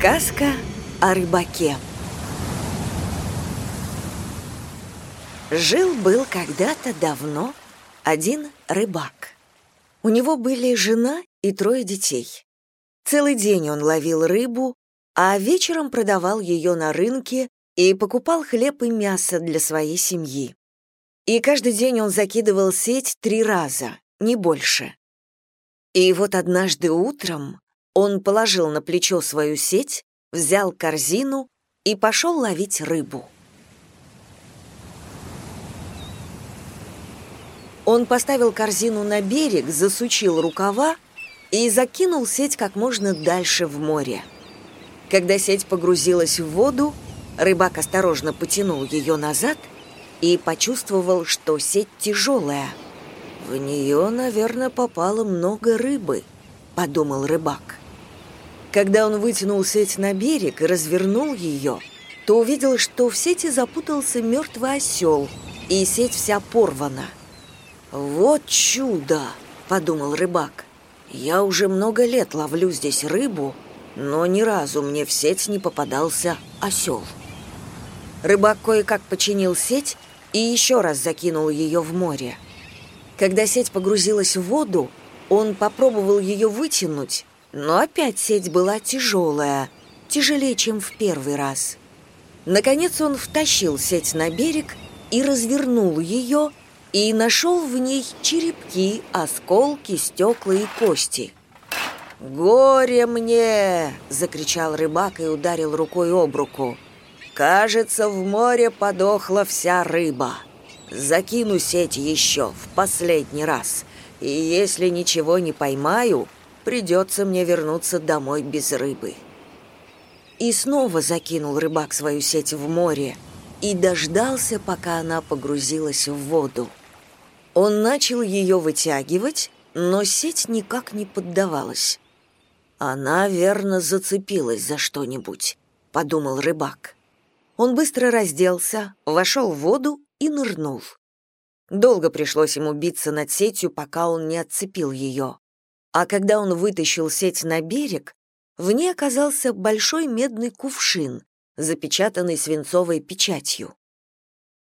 Сказка о рыбаке Жил-был когда-то давно один рыбак. У него были жена и трое детей. Целый день он ловил рыбу, а вечером продавал ее на рынке и покупал хлеб и мясо для своей семьи. И каждый день он закидывал сеть три раза, не больше. И вот однажды утром он положил на плечо свою сеть, взял корзину и пошел ловить рыбу. Он поставил корзину на берег, засучил рукава и закинул сеть как можно дальше в море. Когда сеть погрузилась в воду, рыбак осторожно потянул ее назад и почувствовал, что сеть тяжелая. «В нее, наверное, попало много рыбы», — подумал рыбак. Когда он вытянул сеть на берег и развернул ее, то увидел, что в сети запутался мертвый осел, и сеть вся порвана. «Вот чудо!» — подумал рыбак. «Я уже много лет ловлю здесь рыбу, но ни разу мне в сеть не попадался осел». Рыбак кое-как починил сеть и еще раз закинул ее в море. Когда сеть погрузилась в воду, он попробовал ее вытянуть, но опять сеть была тяжелая, тяжелее, чем в первый раз. Наконец он втащил сеть на берег и развернул ее, и нашел в ней черепки, осколки, стекла и кости. «Горе мне!» — закричал рыбак и ударил рукой об руку. «Кажется, в море подохла вся рыба. Закину сеть еще в последний раз, и если ничего не поймаю, придется мне вернуться домой без рыбы». И снова закинул рыбак свою сеть в море и дождался, пока она погрузилась в воду. Он начал ее вытягивать, но сеть никак не поддавалась. «Она, верно, зацепилась за что-нибудь», — подумал рыбак. Он быстро разделся, вошел в воду и нырнул. Долго пришлось ему биться над сетью, пока он не отцепил ее. А когда он вытащил сеть на берег, в ней оказался большой медный кувшин, запечатанный свинцовой печатью.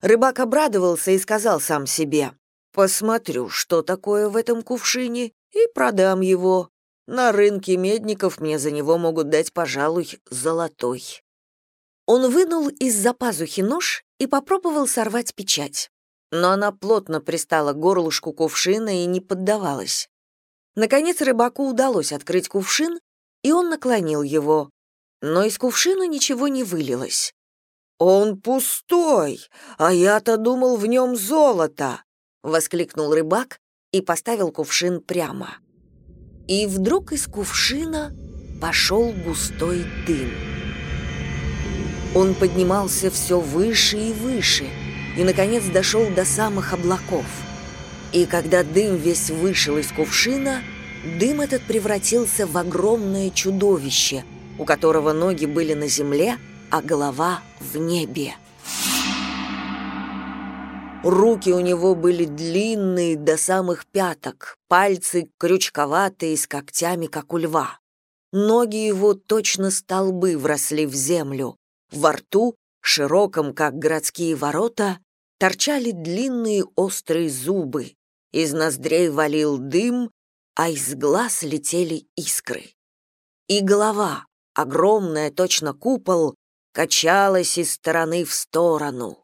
Рыбак обрадовался и сказал сам себе, «Посмотрю, что такое в этом кувшине, и продам его. На рынке медников мне за него могут дать, пожалуй, золотой». Он вынул из-за пазухи нож и попробовал сорвать печать. Но она плотно пристала к горлышку кувшина и не поддавалась. Наконец рыбаку удалось открыть кувшин, и он наклонил его. Но из кувшина ничего не вылилось. «Он пустой, а я-то думал, в нем золото!» — воскликнул рыбак и поставил кувшин прямо. И вдруг из кувшина пошел густой дым. Он поднимался все выше и выше, и, наконец, дошел до самых облаков — и когда дым весь вышел из кувшина, дым этот превратился в огромное чудовище, у которого ноги были на земле, а голова в небе. Руки у него были длинные до самых пяток, пальцы крючковатые с когтями, как у льва. Ноги его точно столбы вросли в землю. Во рту, широком, как городские ворота, торчали длинные острые зубы, из ноздрей валил дым, а из глаз летели искры. И голова, огромная, точно купол, качалась из стороны в сторону.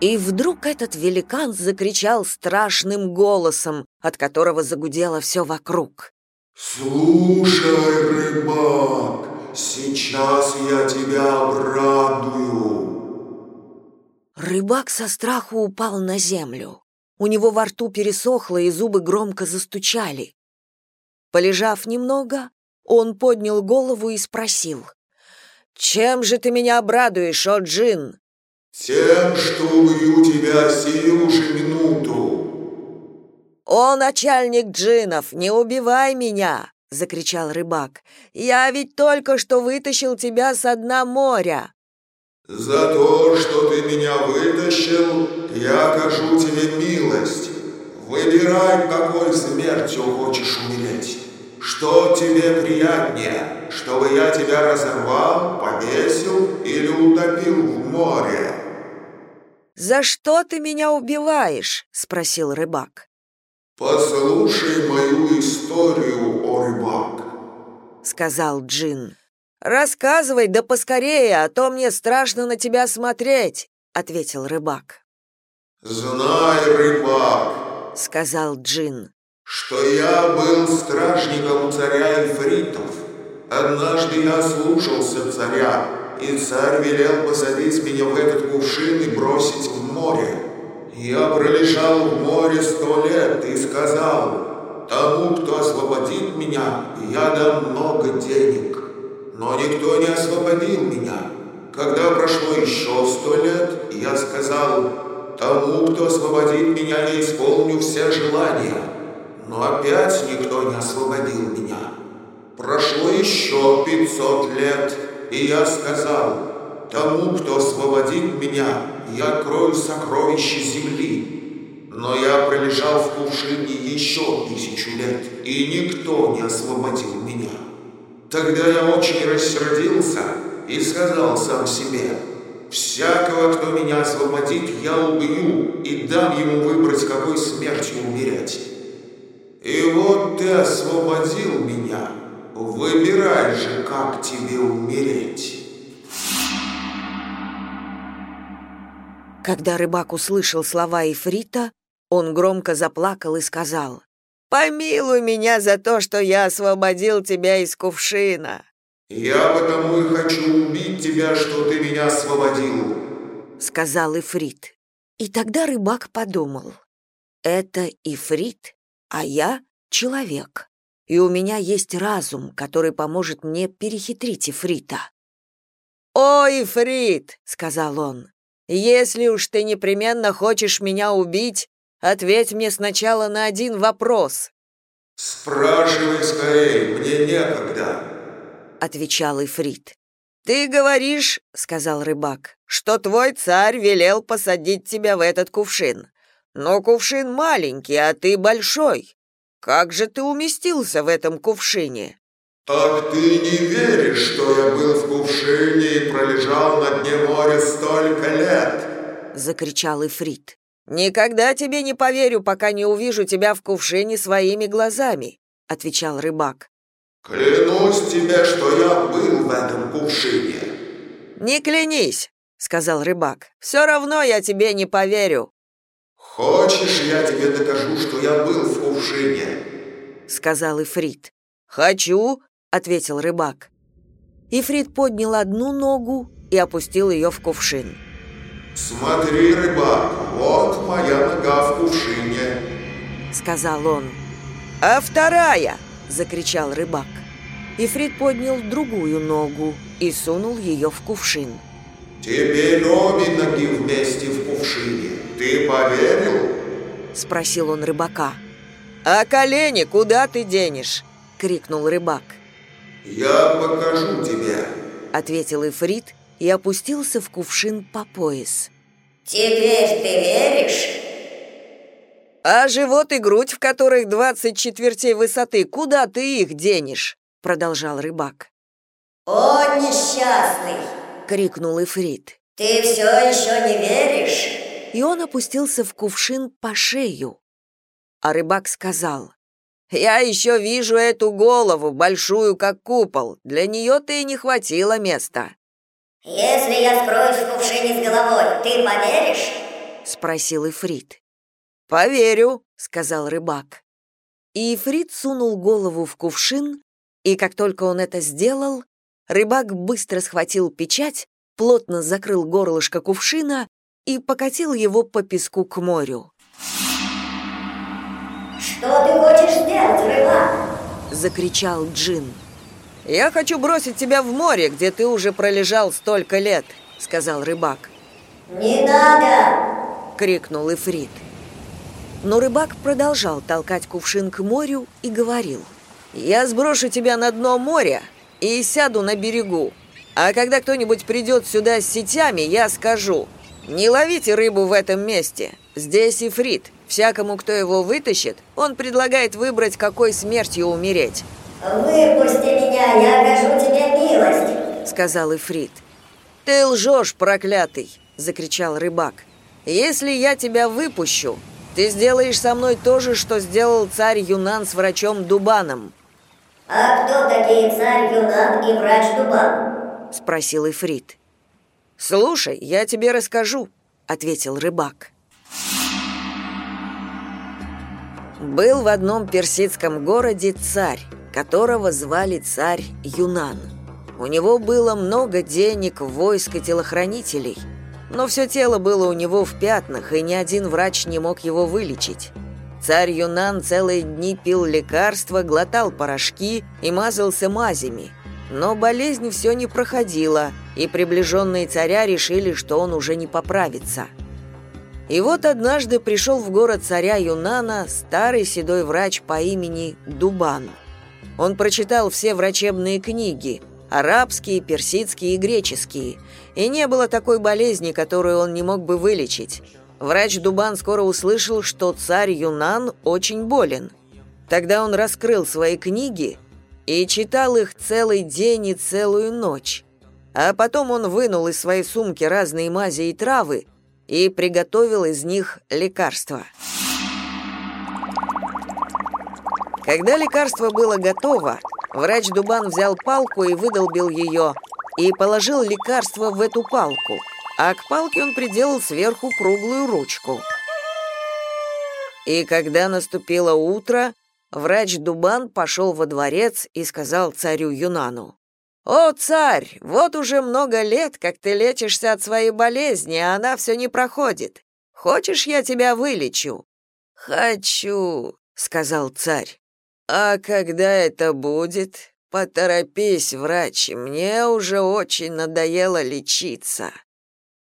И вдруг этот великан закричал страшным голосом, от которого загудело все вокруг. «Слушай, рыбак, сейчас я тебя обрадую!» Рыбак со страху упал на землю. У него во рту пересохло, и зубы громко застучали. Полежав немного, он поднял голову и спросил. «Чем же ты меня обрадуешь, о Джин?» «Тем, что убью тебя сию же минуту». «О, начальник джинов, не убивай меня!» — закричал рыбак. «Я ведь только что вытащил тебя со дна моря!» За то, что ты меня вытащил, я окажу тебе милость. Выбирай, какой смертью хочешь умереть. что тебе приятнее, чтобы я тебя разорвал, повесил или утопил в море?» «За что ты меня убиваешь?» — спросил рыбак. «Послушай мою историю, о рыбак», — сказал Джин. «Рассказывай, да поскорее, а то мне страшно на тебя смотреть», — ответил рыбак. «Знай, рыбак», — сказал Джин, — «что я был стражником царя Ифритов. Однажды я слушался царя, и царь велел посадить меня в этот кувшин и бросить в море. Я пролежал в море сто лет и сказал, тому, кто освободит меня, я дам много денег. Но никто не освободил меня. Когда прошло еще сто лет, я сказал, тому, кто освободит меня, я исполню все желания. Но опять никто не освободил меня. Прошло еще пятьсот лет, и я сказал, Тому, кто освободит меня, я открою сокровища земли. Но я пролежал в кувшине еще тысячу лет, и никто не освободил меня. Тогда я очень рассердился и сказал сам себе, «Всякого, кто меня освободит, я убью и дам ему выбрать, какой смертью умереть». И вот ты освободил меня, выбирай же, как тебе умереть». Когда рыбак услышал слова Ифрита, он громко заплакал и сказал, «Помилуй меня за то, что я освободил тебя из кувшина». «Я потому и хочу убить тебя, что ты меня освободил», — сказал Ифрит. И тогда рыбак подумал, «Это Ифрит, а я — человек, и у меня есть разум, который поможет мне перехитрить Ифрита». «О, Ифрит!» — сказал он. Если уж ты непременно хочешь меня убить, ответь мне сначала на один вопрос. Спрашивай скорее, мне некогда, отвечал Ифрит. Ты говоришь, сказал рыбак, что твой царь велел посадить тебя в этот кувшин. Но кувшин маленький, а ты большой. Как же ты уместился в этом кувшине? «Так ты не веришь, что я был в кувшине и пролежал на дне моря столько лет?» — закричал Ифрит. «Никогда тебе не поверю, пока не увижу тебя в кувшине своими глазами», — отвечал рыбак. «Клянусь тебе, что я был в этом кувшине». «Не клянись», — сказал рыбак. «Все равно я тебе не поверю». «Хочешь, я тебе докажу, что я был в кувшине?» — сказал Ифрит. «Хочу», — ответил рыбак. Ифрит поднял одну ногу и опустил ее в кувшин. «Смотри, рыбак, вот моя нога в кувшине», — сказал он. «А вторая!» — закричал рыбак. Ифрит поднял другую ногу и сунул ее в кувшин. «Теперь обе ноги вместе в кувшине. Ты поверил?» — спросил он рыбака. «А колени куда ты денешь?» — крикнул рыбак. «Я покажу тебе», — ответил Ифрит и опустился в кувшин по пояс. «Теперь ты веришь?» «А живот и грудь, в которых двадцать четвертей высоты, куда ты их денешь?» — продолжал рыбак. «О, несчастный!» — крикнул Ифрит. «Ты все еще не веришь?» И он опустился в кувшин по шею. А рыбак сказал, я еще вижу эту голову, большую как купол. Для нее-то и не хватило места. Если я скроюсь в кувшине с головой, ты поверишь? спросил Ифрит. Поверю, сказал рыбак. И Ифрит сунул голову в кувшин, и как только он это сделал, рыбак быстро схватил печать, плотно закрыл горлышко кувшина и покатил его по песку к морю. «Что ты хочешь сделать, рыбак?» — закричал Джин. «Я хочу бросить тебя в море, где ты уже пролежал столько лет», — сказал рыбак. «Не надо!» — крикнул Ифрит. Но рыбак продолжал толкать кувшин к морю и говорил. «Я сброшу тебя на дно моря и сяду на берегу. А когда кто-нибудь придет сюда с сетями, я скажу, не ловите рыбу в этом месте. Здесь Ифрит. Всякому, кто его вытащит, он предлагает выбрать, какой смертью умереть. Выпусти меня, я окажу тебе милость, сказал Ифрит. Ты лжешь, проклятый, закричал рыбак. Если я тебя выпущу, ты сделаешь со мной то же, что сделал царь Юнан с врачом Дубаном. А кто такие царь Юнан и врач Дубан? спросил Ифрит. Слушай, я тебе расскажу, ответил рыбак. Был в одном персидском городе царь, которого звали царь Юнан. У него было много денег, войск и телохранителей, но все тело было у него в пятнах, и ни один врач не мог его вылечить. Царь Юнан целые дни пил лекарства, глотал порошки и мазался мазями. Но болезнь все не проходила, и приближенные царя решили, что он уже не поправится – и вот однажды пришел в город царя Юнана старый седой врач по имени Дубан. Он прочитал все врачебные книги, арабские, персидские и греческие, и не было такой болезни, которую он не мог бы вылечить. Врач Дубан скоро услышал, что царь Юнан очень болен. Тогда он раскрыл свои книги и читал их целый день и целую ночь. А потом он вынул из своей сумки разные мази и травы, и приготовил из них лекарство. Когда лекарство было готово, врач Дубан взял палку и выдолбил ее, и положил лекарство в эту палку, а к палке он приделал сверху круглую ручку. И когда наступило утро, врач Дубан пошел во дворец и сказал царю Юнану, «О, царь, вот уже много лет, как ты лечишься от своей болезни, а она все не проходит. Хочешь, я тебя вылечу?» «Хочу», — сказал царь. «А когда это будет? Поторопись, врач, мне уже очень надоело лечиться».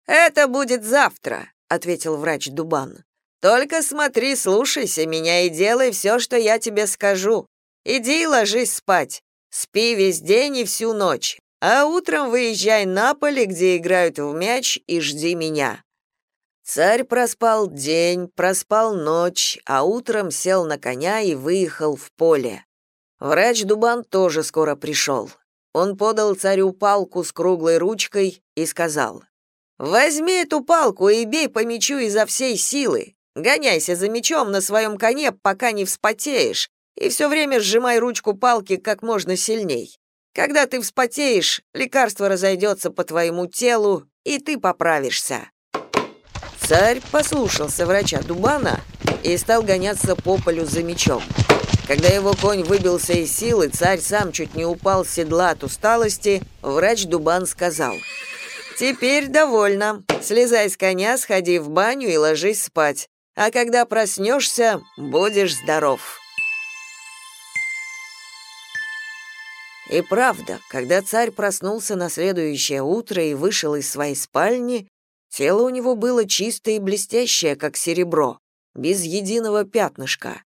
«Это будет завтра», — ответил врач Дубан. «Только смотри, слушайся меня и делай все, что я тебе скажу. Иди и ложись спать. Спи весь день и всю ночь, а утром выезжай на поле, где играют в мяч, и жди меня». Царь проспал день, проспал ночь, а утром сел на коня и выехал в поле. Врач Дубан тоже скоро пришел. Он подал царю палку с круглой ручкой и сказал, «Возьми эту палку и бей по мячу изо всей силы. Гоняйся за мячом на своем коне, пока не вспотеешь, и все время сжимай ручку палки как можно сильней. Когда ты вспотеешь, лекарство разойдется по твоему телу, и ты поправишься». Царь послушался врача Дубана и стал гоняться по полю за мечом. Когда его конь выбился из силы, царь сам чуть не упал с седла от усталости, врач Дубан сказал, «Теперь довольно. Слезай с коня, сходи в баню и ложись спать. А когда проснешься, будешь здоров». И правда, когда царь проснулся на следующее утро и вышел из своей спальни, тело у него было чистое и блестящее, как серебро, без единого пятнышка.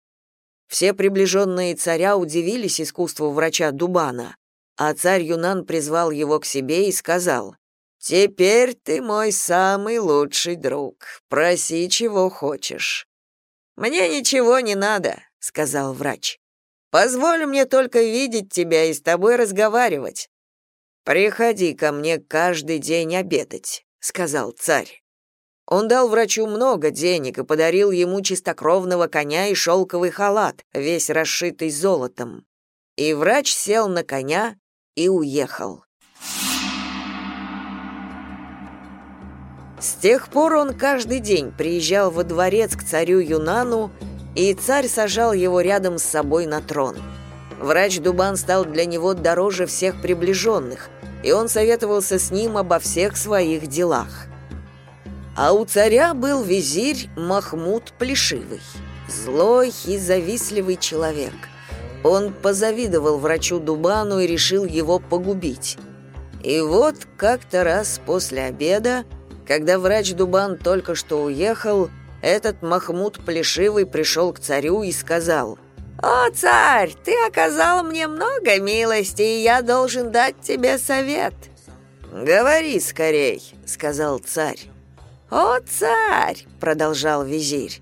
Все приближенные царя удивились искусству врача Дубана, а царь Юнан призвал его к себе и сказал, «Теперь ты мой самый лучший друг. Проси, чего хочешь». «Мне ничего не надо», — сказал врач. Позволь мне только видеть тебя и с тобой разговаривать. Приходи ко мне каждый день обедать, сказал царь. Он дал врачу много денег и подарил ему чистокровного коня и шелковый халат, весь расшитый золотом. И врач сел на коня и уехал. С тех пор он каждый день приезжал во дворец к царю Юнану и царь сажал его рядом с собой на трон. Врач Дубан стал для него дороже всех приближенных, и он советовался с ним обо всех своих делах. А у царя был визирь Махмуд Плешивый, злой и завистливый человек. Он позавидовал врачу Дубану и решил его погубить. И вот как-то раз после обеда, когда врач Дубан только что уехал, этот Махмуд Плешивый пришел к царю и сказал, «О, царь, ты оказал мне много милости, и я должен дать тебе совет». «Говори скорей», — сказал царь. «О, царь!» — продолжал визирь.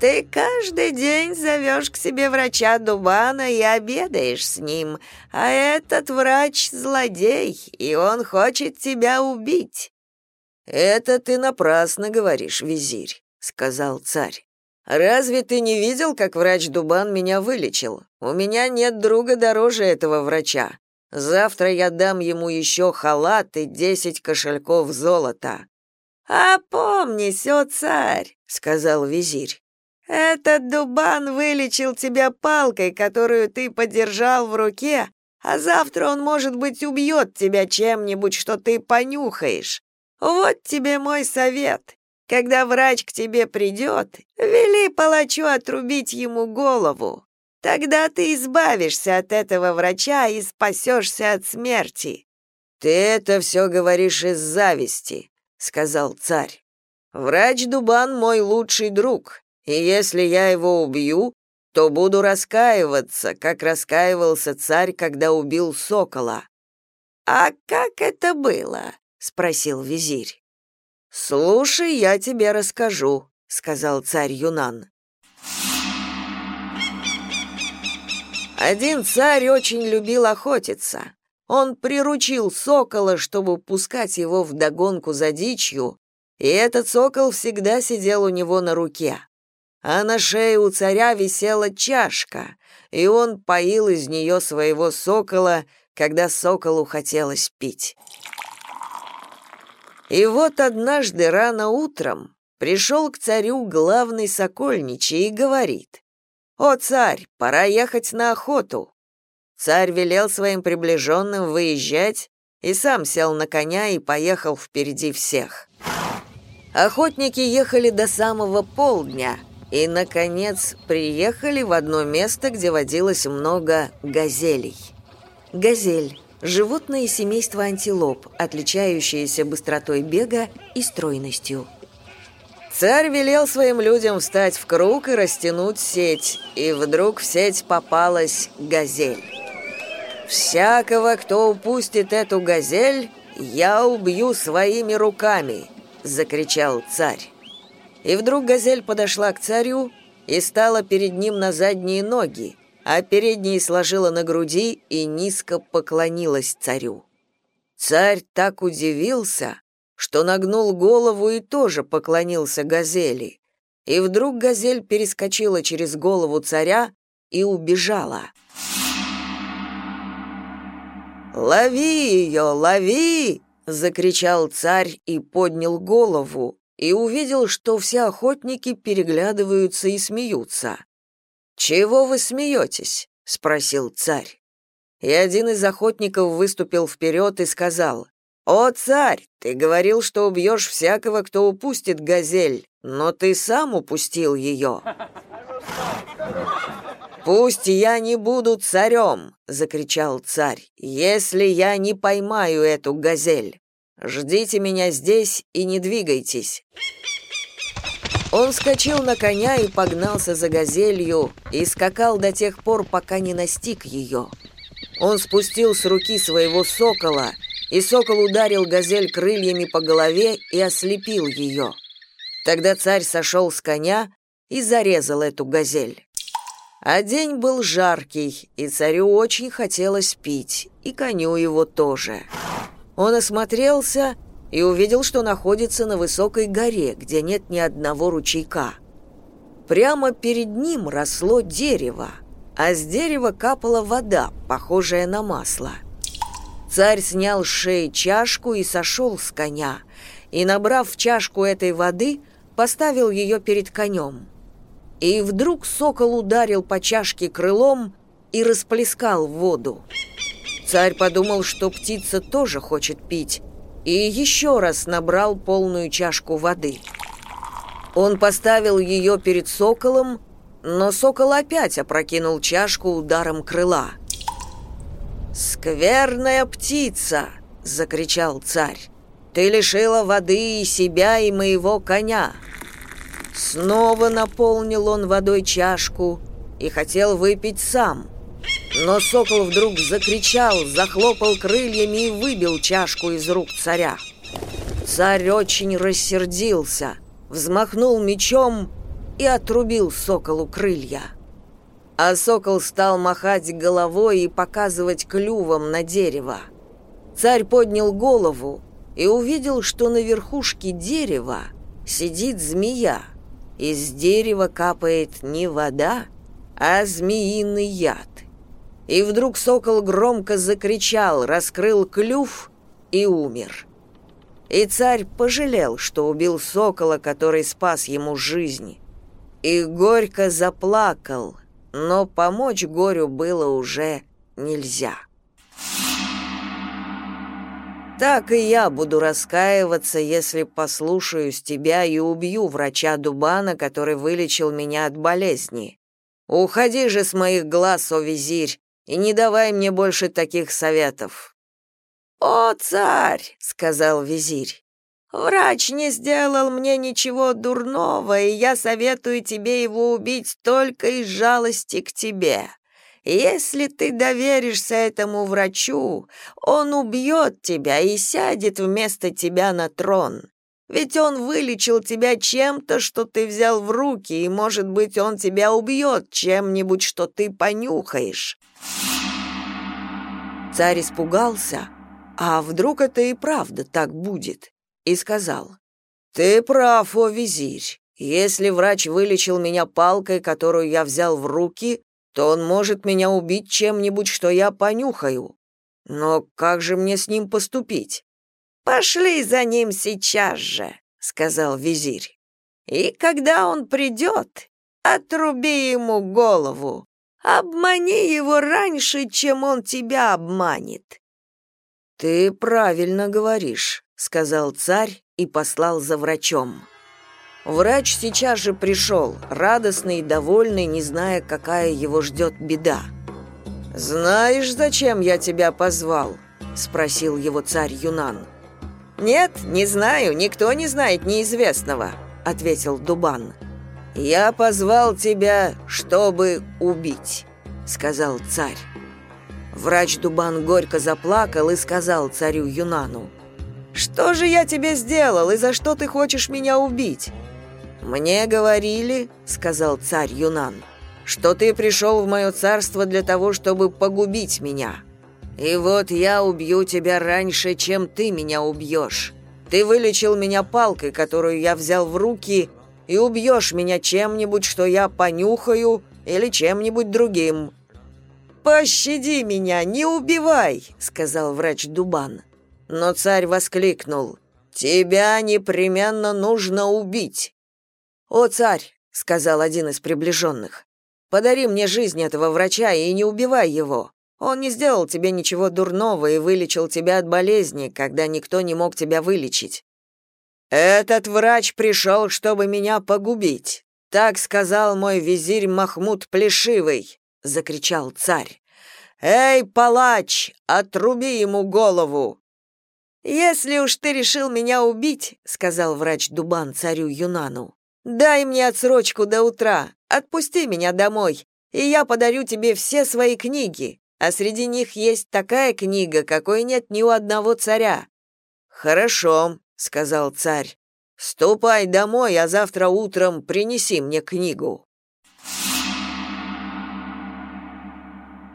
Ты каждый день зовешь к себе врача Дубана и обедаешь с ним, а этот врач — злодей, и он хочет тебя убить». «Это ты напрасно говоришь, визирь», — сказал царь. «Разве ты не видел, как врач Дубан меня вылечил? У меня нет друга дороже этого врача. Завтра я дам ему еще халат и десять кошельков золота». «Опомнись, о царь!» — сказал визирь. «Этот Дубан вылечил тебя палкой, которую ты подержал в руке, а завтра он, может быть, убьет тебя чем-нибудь, что ты понюхаешь. Вот тебе мой совет. Когда врач к тебе придет, вели палачу отрубить ему голову. Тогда ты избавишься от этого врача и спасешься от смерти». «Ты это все говоришь из зависти», — сказал царь. «Врач Дубан мой лучший друг, и если я его убью, то буду раскаиваться, как раскаивался царь, когда убил сокола. А как это было? спросил визирь. Слушай, я тебе расскажу, сказал царь Юнан. Один царь очень любил охотиться. Он приручил сокола, чтобы пускать его в догонку за дичью, и этот сокол всегда сидел у него на руке а на шее у царя висела чашка, и он поил из нее своего сокола, когда соколу хотелось пить. И вот однажды рано утром пришел к царю главный сокольничий и говорит, «О, царь, пора ехать на охоту». Царь велел своим приближенным выезжать и сам сел на коня и поехал впереди всех. Охотники ехали до самого полдня, и, наконец, приехали в одно место, где водилось много газелей. Газель – животное семейства антилоп, отличающееся быстротой бега и стройностью. Царь велел своим людям встать в круг и растянуть сеть, и вдруг в сеть попалась газель. «Всякого, кто упустит эту газель, я убью своими руками!» – закричал царь. И вдруг газель подошла к царю и стала перед ним на задние ноги, а передние сложила на груди и низко поклонилась царю. Царь так удивился, что нагнул голову и тоже поклонился газели. И вдруг газель перескочила через голову царя и убежала. «Лови ее, лови!» — закричал царь и поднял голову, и увидел, что все охотники переглядываются и смеются. «Чего вы смеетесь?» — спросил царь. И один из охотников выступил вперед и сказал, «О, царь, ты говорил, что убьешь всякого, кто упустит газель, но ты сам упустил ее». «Пусть я не буду царем!» — закричал царь, «если я не поймаю эту газель». Ждите меня здесь и не двигайтесь. Он вскочил на коня и погнался за газелью и скакал до тех пор, пока не настиг ее. Он спустил с руки своего сокола, и сокол ударил газель крыльями по голове и ослепил ее. Тогда царь сошел с коня и зарезал эту газель. А день был жаркий, и царю очень хотелось пить, и коню его тоже. Он осмотрелся и увидел, что находится на высокой горе, где нет ни одного ручейка. Прямо перед ним росло дерево, а с дерева капала вода, похожая на масло. Царь снял с шеи чашку и сошел с коня, и, набрав чашку этой воды, поставил ее перед конем. И вдруг сокол ударил по чашке крылом и расплескал воду. Царь подумал, что птица тоже хочет пить, и еще раз набрал полную чашку воды. Он поставил ее перед соколом, но сокол опять опрокинул чашку ударом крыла. «Скверная птица!» — закричал царь. «Ты лишила воды и себя, и моего коня!» Снова наполнил он водой чашку и хотел выпить сам — но сокол вдруг закричал, захлопал крыльями и выбил чашку из рук царя. Царь очень рассердился, взмахнул мечом и отрубил соколу крылья. А сокол стал махать головой и показывать клювом на дерево. Царь поднял голову и увидел, что на верхушке дерева сидит змея. Из дерева капает не вода, а змеиный яд. И вдруг сокол громко закричал, раскрыл клюв и умер. И царь пожалел, что убил сокола, который спас ему жизнь. И горько заплакал, но помочь горю было уже нельзя. Так и я буду раскаиваться, если послушаюсь тебя и убью врача Дубана, который вылечил меня от болезни. Уходи же с моих глаз, о визирь, и не давай мне больше таких советов». «О, царь!» — сказал визирь. «Врач не сделал мне ничего дурного, и я советую тебе его убить только из жалости к тебе. Если ты доверишься этому врачу, он убьет тебя и сядет вместо тебя на трон. Ведь он вылечил тебя чем-то, что ты взял в руки, и, может быть, он тебя убьет чем-нибудь, что ты понюхаешь. Царь испугался, а вдруг это и правда так будет, и сказал, «Ты прав, о визирь. Если врач вылечил меня палкой, которую я взял в руки, то он может меня убить чем-нибудь, что я понюхаю. Но как же мне с ним поступить?» «Пошли за ним сейчас же», — сказал визирь. «И когда он придет, отруби ему голову, Обмани его раньше, чем он тебя обманет. Ты правильно говоришь, сказал царь и послал за врачом. Врач сейчас же пришел, радостный и довольный, не зная, какая его ждет беда. «Знаешь, зачем я тебя позвал?» — спросил его царь Юнан. «Нет, не знаю, никто не знает неизвестного», — ответил Дубан. «Я позвал тебя, чтобы убить», — сказал царь. Врач Дубан горько заплакал и сказал царю Юнану, «Что же я тебе сделал, и за что ты хочешь меня убить?» «Мне говорили», — сказал царь Юнан, «что ты пришел в мое царство для того, чтобы погубить меня. И вот я убью тебя раньше, чем ты меня убьешь. Ты вылечил меня палкой, которую я взял в руки, и убьешь меня чем-нибудь, что я понюхаю, или чем-нибудь другим». «Пощади меня, не убивай!» — сказал врач Дубан. Но царь воскликнул. «Тебя непременно нужно убить!» «О, царь!» — сказал один из приближенных. «Подари мне жизнь этого врача и не убивай его. Он не сделал тебе ничего дурного и вылечил тебя от болезни, когда никто не мог тебя вылечить. «Этот врач пришел, чтобы меня погубить», — так сказал мой визирь Махмуд Плешивый, — закричал царь. «Эй, палач, отруби ему голову!» «Если уж ты решил меня убить», — сказал врач Дубан царю Юнану, «дай мне отсрочку до утра, отпусти меня домой, и я подарю тебе все свои книги, а среди них есть такая книга, какой нет ни у одного царя». «Хорошо», сказал царь. Ступай домой, а завтра утром принеси мне книгу.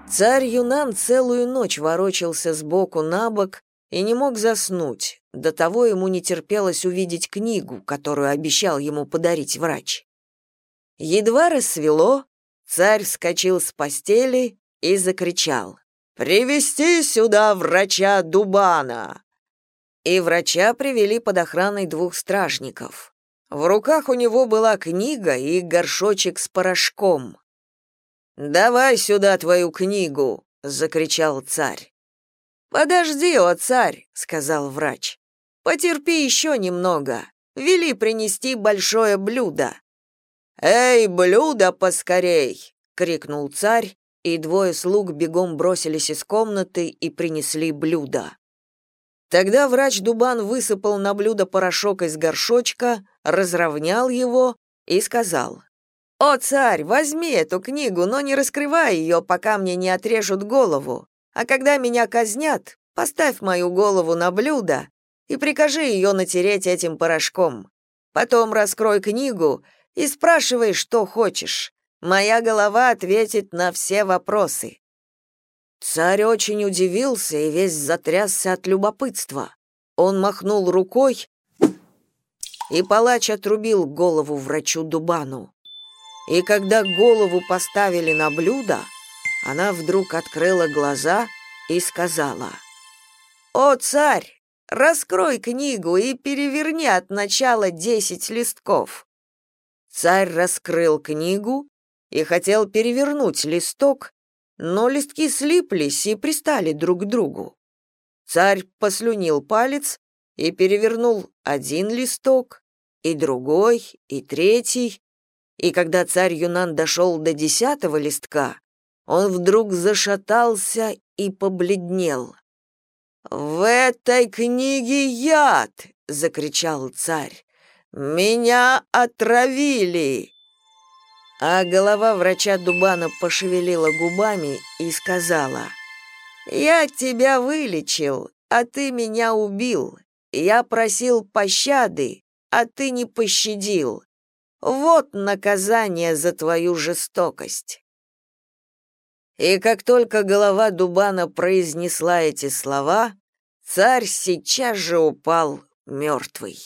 Царь Юнан целую ночь ворочался сбоку на бок и не мог заснуть. До того ему не терпелось увидеть книгу, которую обещал ему подарить врач. Едва рассвело, царь вскочил с постели и закричал: "Привести сюда врача Дубана!" и врача привели под охраной двух стражников. В руках у него была книга и горшочек с порошком. «Давай сюда твою книгу!» — закричал царь. «Подожди, о царь!» — сказал врач. «Потерпи еще немного. Вели принести большое блюдо». «Эй, блюдо поскорей!» — крикнул царь, и двое слуг бегом бросились из комнаты и принесли блюдо. Тогда врач Дубан высыпал на блюдо порошок из горшочка, разровнял его и сказал, «О, царь, возьми эту книгу, но не раскрывай ее, пока мне не отрежут голову. А когда меня казнят, поставь мою голову на блюдо и прикажи ее натереть этим порошком. Потом раскрой книгу и спрашивай, что хочешь. Моя голова ответит на все вопросы». Царь очень удивился и весь затрясся от любопытства. Он махнул рукой, и палач отрубил голову врачу Дубану. И когда голову поставили на блюдо, она вдруг открыла глаза и сказала, «О, царь, раскрой книгу и переверни от начала десять листков». Царь раскрыл книгу и хотел перевернуть листок, но листки слиплись и пристали друг к другу. Царь послюнил палец и перевернул один листок, и другой, и третий, и когда царь Юнан дошел до десятого листка, он вдруг зашатался и побледнел. «В этой книге яд!» — закричал царь. «Меня отравили!» А голова врача Дубана пошевелила губами и сказала, «Я тебя вылечил, а ты меня убил. Я просил пощады, а ты не пощадил. Вот наказание за твою жестокость». И как только голова Дубана произнесла эти слова, царь сейчас же упал мертвый.